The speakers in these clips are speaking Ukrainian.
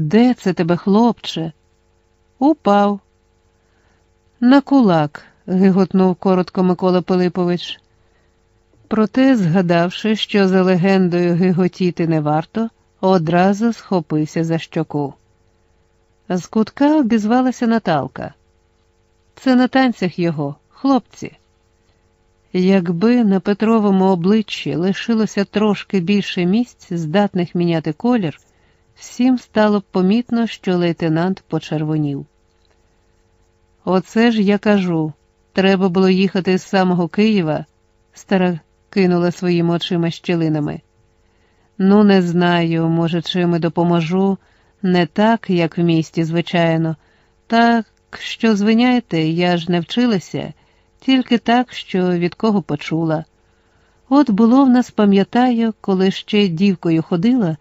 Де це тебе, хлопче? Упав. На кулак, гиготнув коротко Микола Пилипович. Проте, згадавши, що за легендою гиготіти не варто, одразу схопився за щоку. З кутка обізвалася Наталка. Це на танцях його, хлопці. Якби на Петровому обличчі лишилося трошки більше місць, здатних міняти колір, всім стало помітно, що лейтенант почервонів. Оце ж я кажу, треба було їхати з самого Києва, стара кинула своїми очима щілинами. Ну, не знаю, може, чим і допоможу, не так, як в місті, звичайно, так, що звиняйте, я ж не вчилася, тільки так, що від кого почула. От було в нас, пам'ятаю, коли ще дівкою ходила,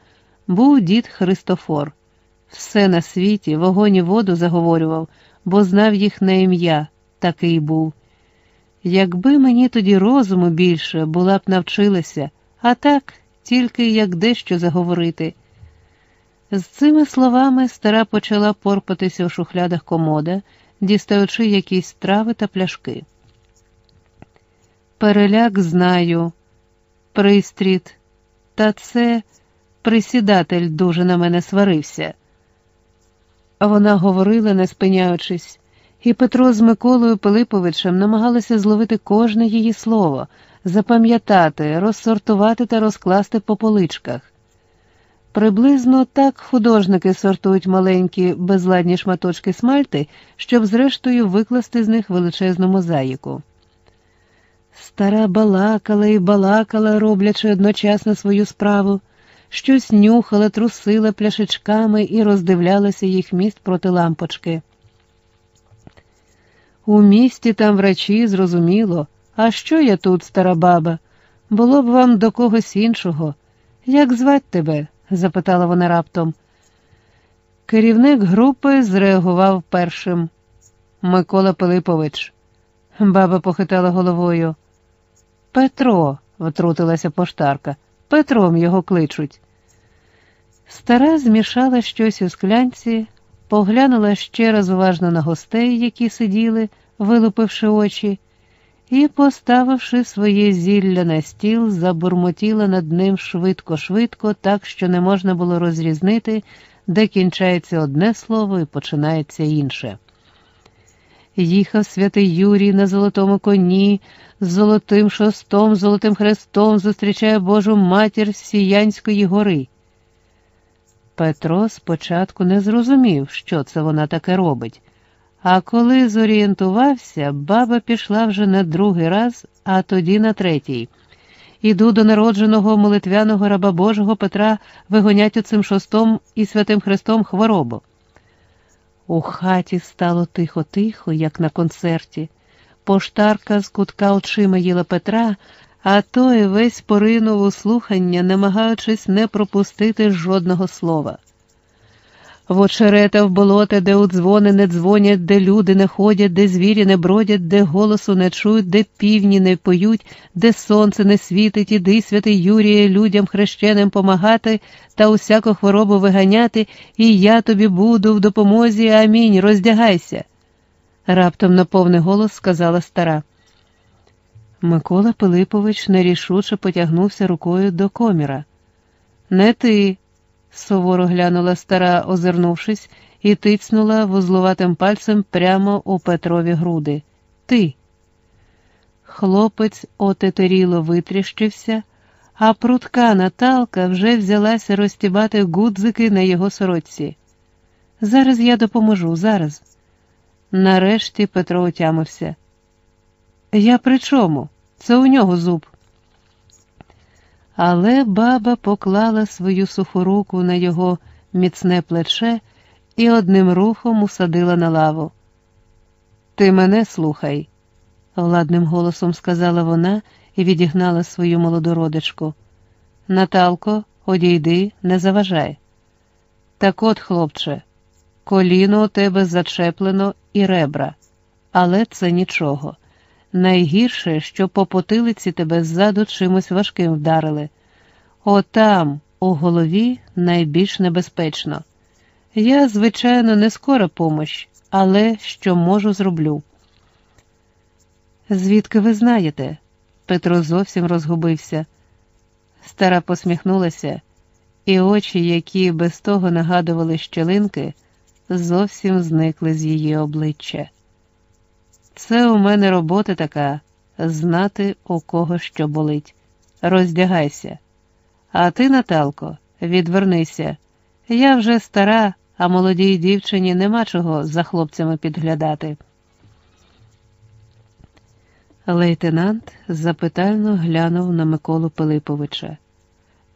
був дід Христофор. Все на світі, вогонь і воду заговорював, бо знав їх на ім'я, такий був. Якби мені тоді розуму більше, була б навчилася, а так тільки як дещо заговорити. З цими словами стара почала порпатися у шухлядах комода, дістаючи якісь трави та пляшки. Переляк знаю, пристріт, та це присідатель дуже на мене сварився. Вона говорила, не спиняючись, і Петро з Миколою Пилиповичем намагалися зловити кожне її слово, запам'ятати, розсортувати та розкласти по поличках. Приблизно так художники сортують маленькі безладні шматочки смальти, щоб зрештою викласти з них величезну мозаїку. Стара балакала і балакала, роблячи одночасно свою справу, щось нюхала, трусила пляшечками і роздивлялася їх міст проти лампочки. У місті там врачі зрозуміло, а що я тут, стара баба? Було б вам до когось іншого. Як звать тебе? запитала вона раптом. Керівник групи зреагував першим. Микола Пилипович. Баба похитала головою. Петро, втрутилася поштарка. Петром його кличуть. Стара змішала щось у склянці, поглянула ще раз уважно на гостей, які сиділи, вилупивши очі, і, поставивши своє зілля на стіл, забурмотіла над ним швидко-швидко, так що не можна було розрізнити, де кінчається одне слово і починається інше. Їхав святий Юрій на золотому коні, з золотим шостом, золотим хрестом зустрічає Божу матір Сіянської гори. Петро спочатку не зрозумів, що це вона таке робить, а коли зорієнтувався, баба пішла вже на другий раз, а тоді на третій. Іду до народженого молитвяного раба Божого Петра вигонять оцим шостом і святим Христом хворобу. У хаті стало тихо-тихо, як на концерті. Поштарка з кутка очима їла Петра, а той весь поринув у слухання, намагаючись не пропустити жодного слова. В очерета в болота, де у дзвони не дзвонять, де люди не ходять, де звірі не бродять, де голосу не чують, де півні не поють, де сонце не світить, іди, святий Юріє, людям хрещеним помагати та усяку хворобу виганяти, і я тобі буду в допомозі. Амінь. Роздягайся. Раптом на повний голос сказала стара. Микола Пилипович нерішуче потягнувся рукою до коміра. Не ти, суворо глянула стара, озирнувшись, і тицнула вузлуватим пальцем прямо у Петрові груди. Ти. Хлопець отетеріло витріщився, а прутка Наталка вже взялася розтібати гудзики на його сорочці. Зараз я допоможу, зараз. Нарешті Петро отямився. Я при чому? Це у нього зуб. Але баба поклала свою суху руку на його міцне плече і одним рухом усадила на лаву. Ти мене слухай, ладним голосом сказала вона і відігнала свою молоду родичку. Наталко, одійди, не заважай. Так от, хлопче, коліно у тебе зачеплено і ребра, але це нічого. Найгірше, що по потилиці тебе ззаду чимось важким вдарили. Отам, у голові, найбільш небезпечно. Я, звичайно, не скора помощ, але що можу, зроблю. Звідки ви знаєте? Петро зовсім розгубився. Стара посміхнулася, і очі, які без того нагадували щелинки, зовсім зникли з її обличчя. Це у мене робота така знати, у кого що болить. Роздягайся. А ти, Наталко, відвернися. Я вже стара, а молодій дівчині нема чого за хлопцями підглядати. Лейтенант запитально глянув на Миколу Пилиповича.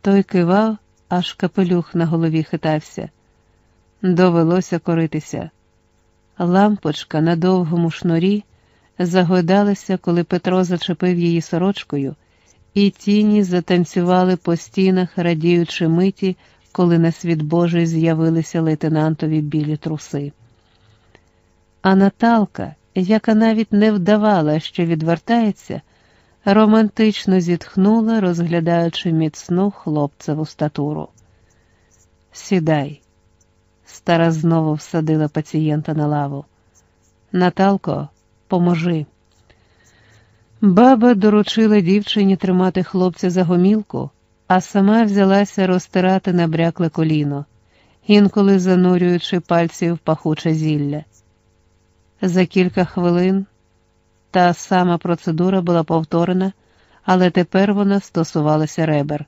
Той кивав, аж капелюх на голові хитався. Довелося коритися. Лампочка на довгому шнурі загойдалася, коли Петро зачепив її сорочкою, і тіні затанцювали по стінах, радіючи миті, коли на світ Божий з'явилися лейтенантові білі труси. А Наталка, яка навіть не вдавала, що відвертається, романтично зітхнула, розглядаючи міцну хлопцеву статуру. Сідай. Стара знову всадила пацієнта на лаву. Наталко, поможи. Баба доручила дівчині тримати хлопця за гомілку, а сама взялася розтирати набрякле коліно, інколи занурюючи пальці в пахуче зілля. За кілька хвилин та сама процедура була повторена, але тепер вона стосувалася ребер.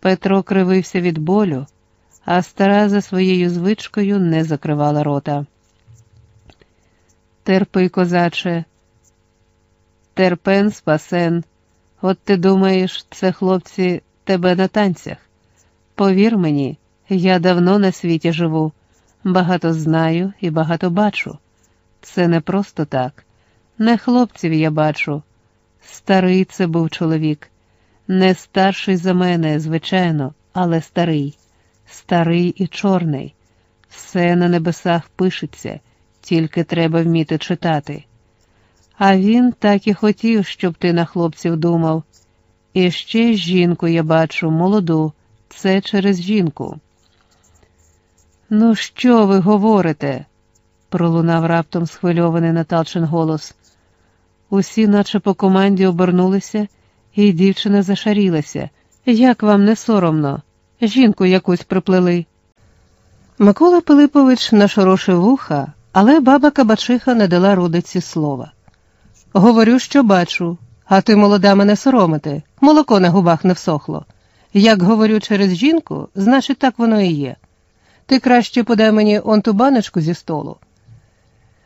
Петро кривився від болю, а стара за своєю звичкою не закривала рота. Терпи, козаче, терпен спасен. От ти думаєш, це хлопці тебе на танцях. Повір мені, я давно на світі живу, багато знаю і багато бачу. Це не просто так. Не хлопців я бачу. Старий це був чоловік, не старший за мене, звичайно, але старий, старий і чорний. Все на небесах пишеться, тільки треба вміти читати. А він так і хотів, щоб ти на хлопців думав. І ще жінку я бачу, молоду, це через жінку. Ну, що ви говорите? пролунав раптом схвильований Наталчин голос. Усі, наче по команді, обернулися, і дівчина зашарілася. Як вам не соромно? Жінку якусь приплели. Микола Пилипович нашорошив вуха, але баба Кабачиха не дала родиці слова. Говорю, що бачу, а ти, молода, мене соромити, молоко на губах не всохло. Як говорю через жінку, значить, так воно і є. Ти краще подай мені он ту баночку зі столу.